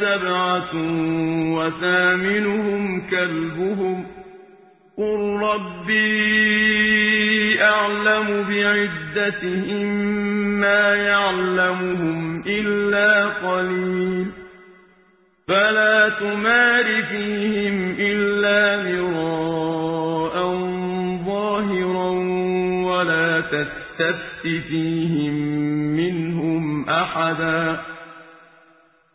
سبعة وثامنهم كلبهم قل ربي أعلم بعدتهم ما يعلمهم إلا قليل فلا تمار فيهم إلا مراء ظاهرا ولا تستفت فيهم منهم أحدا